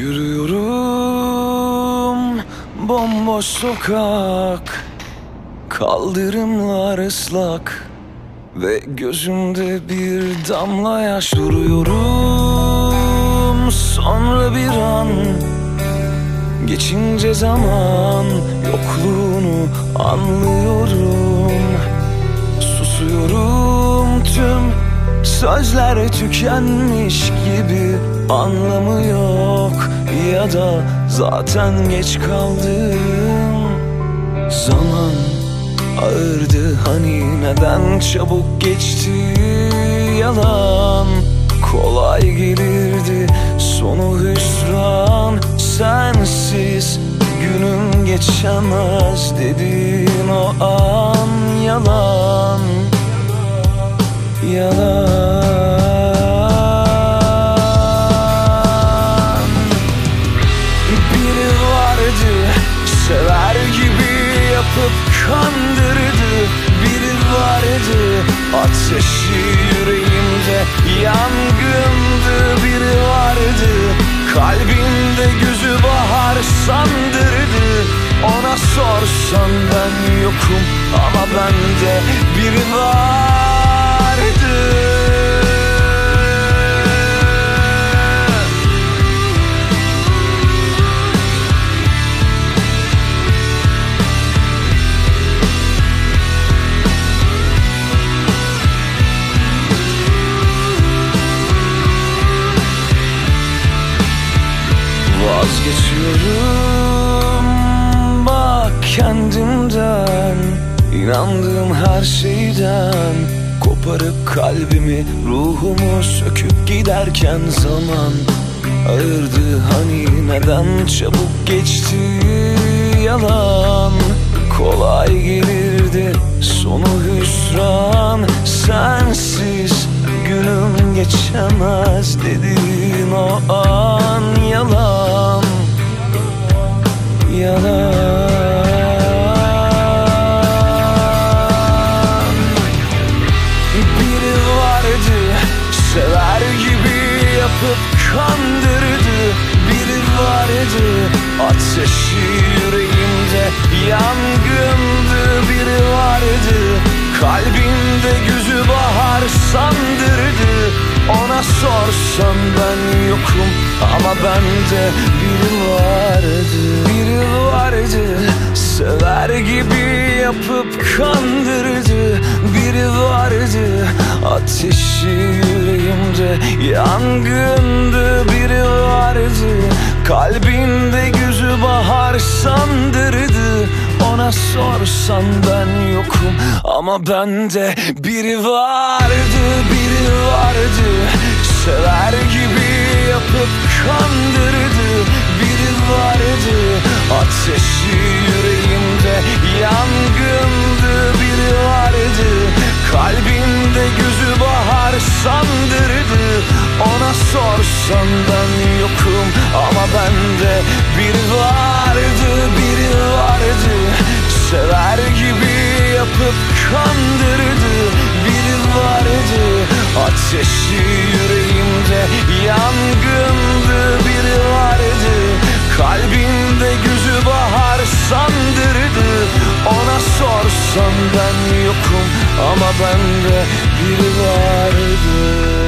Yürüyorum bomboş sokak Kaldırımlar ıslak Ve gözümde bir damla yaş duruyorum. Sonra bir an Geçince zaman yokluğunu anlıyorum. Susuyorum tüm sözler tükenmiş gibi Anlamı yok. Ya da zaten geç kaldım Zaman ağırdı. Hani neden çabuk geçti? Yalan. Kolay gelirdi. Sonu hüsran. Sensiz günüm geçemez dedin o an yalan Yalan. Biri vardı sever gibi yapıp kandırdı. Biri vardı ateşi yüreğimde yangındı. Biri vardı kalbimde gözü bahar sandırdı. Ona sorsan ben yokum ama bende biri vardı Vazgeçiyorum. Bak kendimden İnandığım her şeyden. Koparıp kalbimi ruhumu söküp giderken zaman Ağırdı hani neden çabuk geçti yalan? Kolay gelirdi sonu hüsran. Sensiz günüm geçemez dedin o an yalan Yalan Biri vardı sever gibi yapıp kandırdı. Biri vardı ateşi yüreğimde yangındı. Biri vardı kalbimde gözü bahar sandırdı. Ona sorsan ben yokum ama bende biri vardı gibi yapıp kandırdı Biri vardı ateşi yüreğimde yangındı Biri vardı kalbinde gözü bahar sandırdı Ona sorsan ben yokum ama bende biri vardı Biri vardı sever gibi yapıp kandırdı Biri vardı ateşi Ona sorsan ben yokum. Ama bende biri vardı Biri vardı. Sever gibi yapıp kandırdı. Biri vardı. Ateşi yüreğimde yangındı. Biri vardı. Kalbimde gözü bahar sandırdı. Ona sorsan ben yokum. Ama bende biri vardı